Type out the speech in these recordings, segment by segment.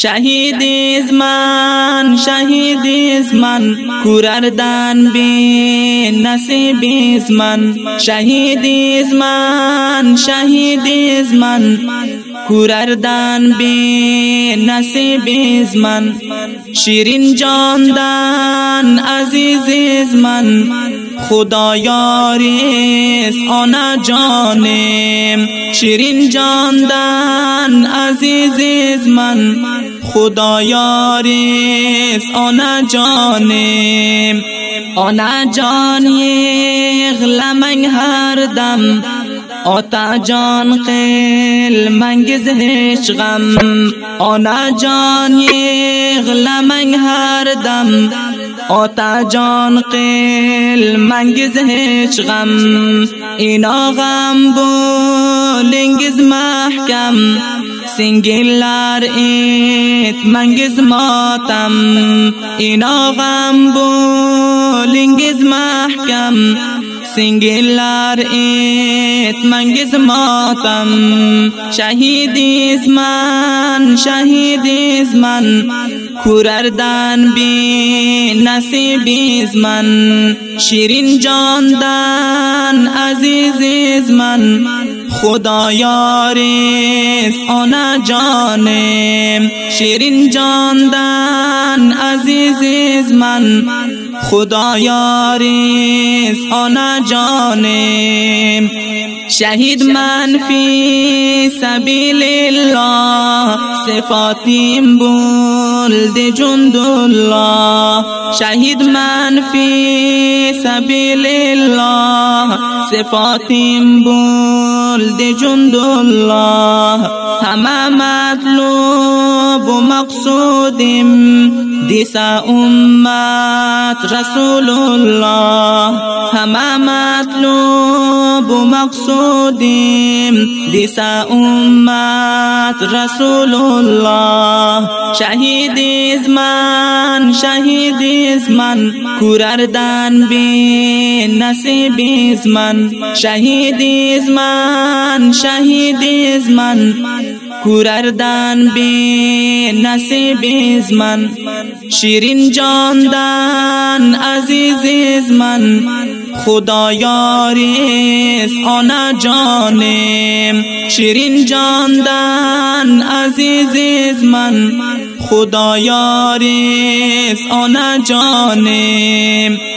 شهید از من شهید از من کورردن بی نصیب از من شهید از من شهید از من کورردن بی نصیب از من شیرین جاندن عزیز از من خدایاریست آن جانم شیرین جاندن عزیز از من خدایاریست. آن جانم آن جان غلمنگ هر دم. آتا جان قیل منگز هیچ غم. آنا جان غلمنگ هر دم. آتا جان قیل منگز هیچ غم. اینا غم بولنگز محکم. سنگلار ایت منگز ماتم اینا غم بولنگز محکم سنگلار ایت منگز ماتم شهید من شهید من کورردن بی نصیب من شیرین جاندن عزیز من خدایاریست آن جانم. شیرین جاندن عزیز من. خدایاریست آن جانم. شهید من فی سبیل الله صفاتیم بولد جند الله شهید من فی سبیل الله صفاتیم بولد جند الله همه مطلوب و مقصودیم. دیسا امت رسول الله همه مطلوب و مقصودیم دیسا امت رسول الله شهید از من شهید از من کورردن بی نصیب از کورردن بی نصیب از من. شیرین جاندن عزیز از من. خدایاریست آن جانم. شیرین جاندن عزیز از من. خدایاریست آن جانم.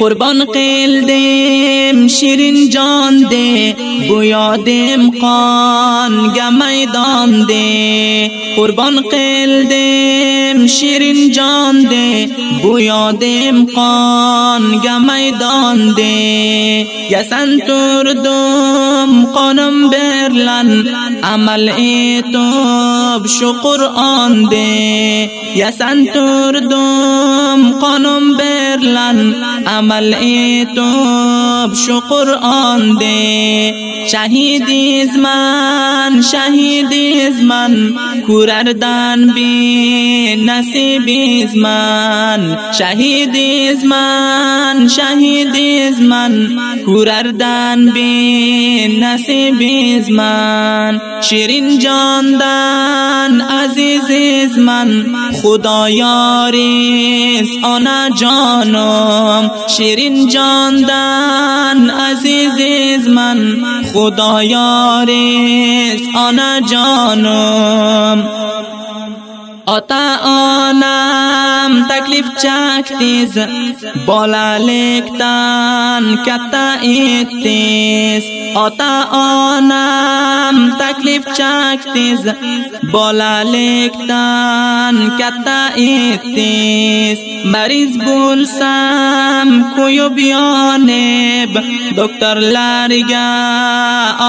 قربان قیلدم شیرین جان ده بویادم قان میدان ده قربان قیلدم شیرین جان ده بویادم قان میدان ده یسن تردم قانم برلن عمل ایتوب شو قرآن ده یسن تردم قانم برلن عمل ایتوب شو قرآن ده شهید از من شهید از من کورردن بی نصیب از من. شهید از من شهید از من کورردن بی نصیب از من. شیرین جاندن عزیز از من. خدایاریست آن جانم. شیرین جاندن عزیز من خدایاریست آن جانم. آتا آنم تکلیف چکتیز بالا لکتن کتا ایتیز آتا آنم تکلیف چکتیز بالا لکتن کتا ایتیز مریض بولسم کویو بیانب دکتر لارگا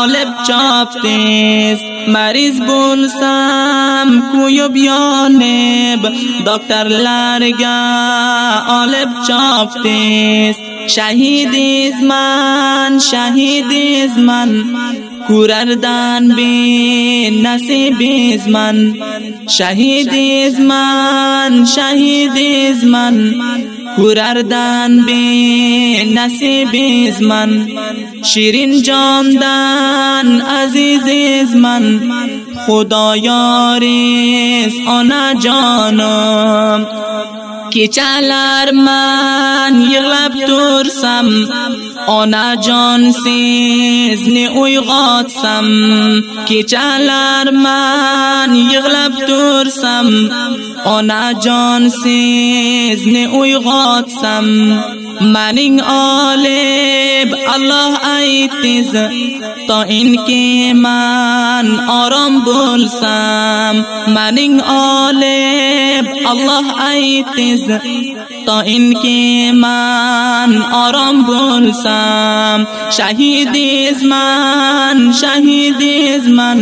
آلب چاپتیز. مریض بولسم کویو بیانب. دکتر لارگا آلب چاپتیز شهید از من شهید از من کورردن بی نصیب از من شهید از من شهید از من کورردن بی نصیب از من شیرین جان دان عزیز من خدا یاریس اونا جانم. کی چالار من یغلب دورسم اونا جان سیز نی غاتسم کی چالار من یغلب دورسم اونا جان سیز نی غاتسم maning olib Allah aytiz to inki man orom bo'lsam. Maning olib Allah aytiz to inki man orom bo'lsam. Shahidizman shahidizman.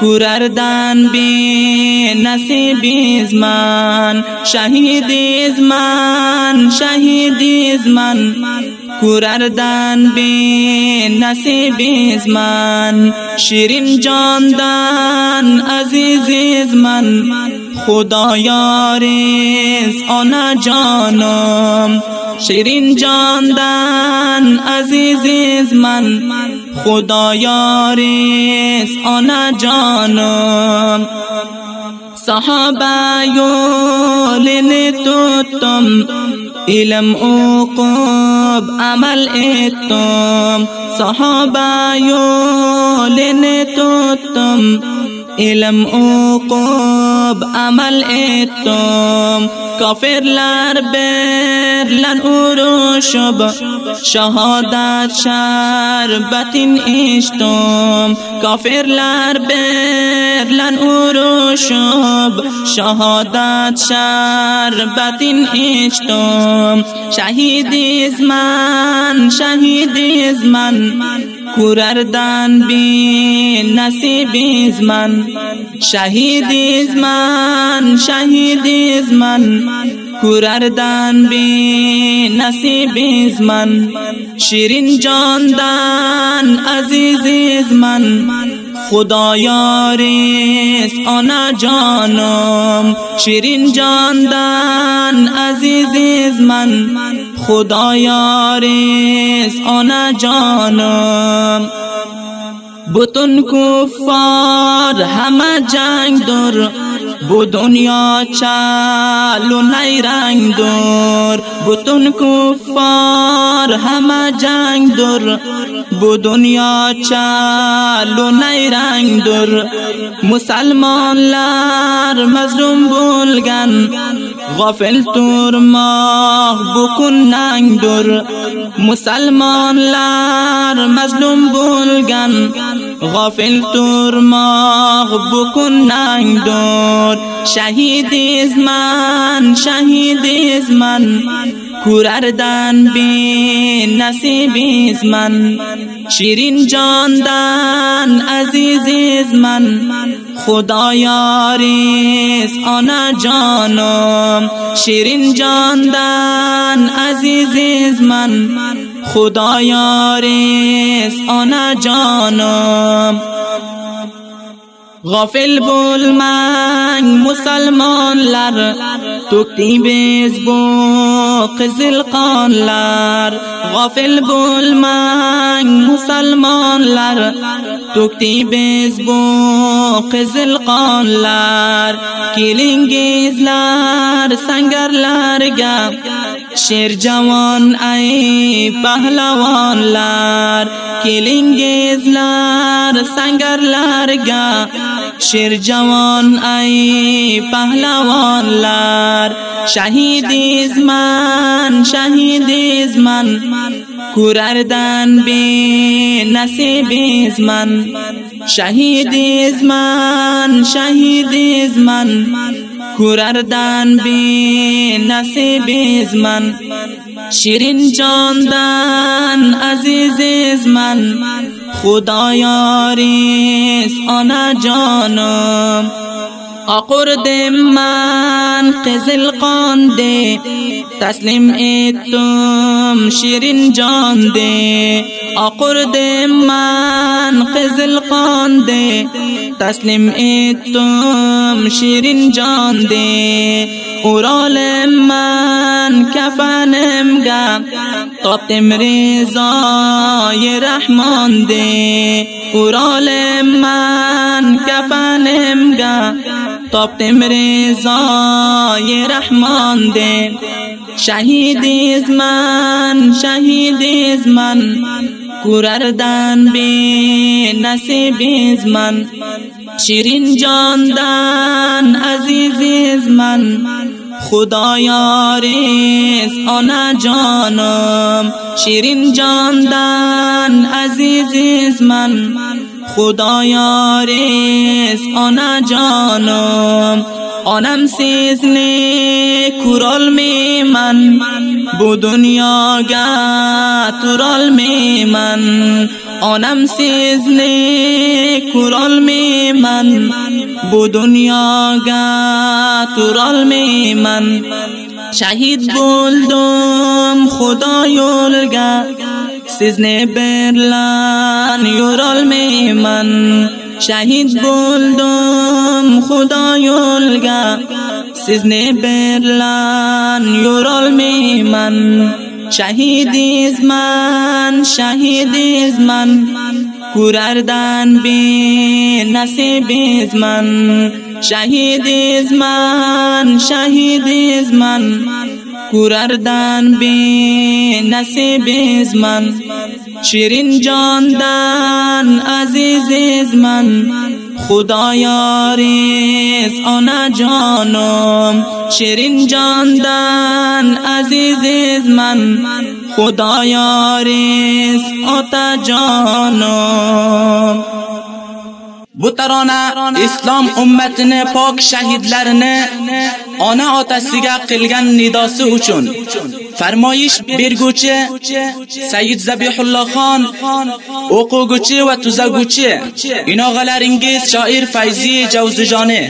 کورردن بی نصیب از من شهید از من شهید از من کورردن بی نصیب از من شیرین جاندن عزیز از من خدایاریز آنا جانم شیرین جاندن عزیز خدا یاریس آنا جانم. صحابه لنتتم إلم أوقب أمل إتم صحابة يولنتتم إلم أوقب أمل إتم تم کافر لر بر لن ارو شب شهادت شر بطین ایشتم کافر لر بر لن ارو شب شهادت شر بطین ایشتم شهید از من. Kurardan bi nasib man shahid man shahid man کورردن بی نصیب از من. شیرین جاندن عزیز از من. خدایاریست آنا جانم. شیرین جاندن عزیز از من خدایاریست آنا جانم. بتون کفار همه جنگ در بو دنیا چالو نی رنگ دور. بتون کفار همه جنگ در بو دنیا چالو نی رنگ در مسلمان لار مظلوم بولگن. غافل تور ماه بکن ننگ در مسلمان لار مظلوم بولگن. غافل تور ماه بکن ننگ در شهید از من شهید از من. بی نصیب از شیرین جاندن عزیز از خدایاریست آنا جانم شیرین جاندن عزیز از من خدایاریست آنا جانم. غافل بول من مسلمانlar توکتی biz bu qizil qonlar g'ofil bo'lmang musulmonlar to'kdi biz bu qizil qonlar kelingizlar sangarlarga sher javon ay pahlavonlar kelingizlar sangarlarga sher javon ay pahlavonlar shahidiz man shahidiz man kurardan be nasibiz man shahidiz man shahidiz man kurardan be nasibiz man shirin jondan aziziz man خدایاریست آنا جانم آقرد من قزل قانده تسلیم ایتم شیرین جان ده آقرد من قزل قانده تسلیم ایتم شیرین جان ده اورال من کفنم گم تاب تمریزای رحمان ده اورال من کفنم گم تاب تمریزای رحمان ده شهیدی از من شهیدی از من. بی نصیبی از من. شیرین جاندن عزیزی از من. خدایاریست آن جانم. شیرین جاندن عزیزی من. خدایاریست آن جانم آنم سیزنی کورال می من بو دنیا تورال می من آنم سیزنی کورال می من بو دنیا تورال می من شهید بولدم خدا یولگا سیزنی برلان یورال می من شهید بولدم خدا یولگا سیزنی برلان یورال می من شهیدی از من شهیدی از من کوردن بی نصیبی از من شهیدی از من کوردن بی نصیبی از من شیرین جاندن عزیز از من خدایاریز آن جانم شیرین جاندن عزیز من خدایاریز آتا جانم. Bu tarona islom ummatini pok shahidlarini ona otasiga qilgan nidosi uchun farmoyish berguvchi Sayyid Zabihullohxon o'quvchi va tuzaguvchi inog'alaringiz shoir Fayzi Javzijoni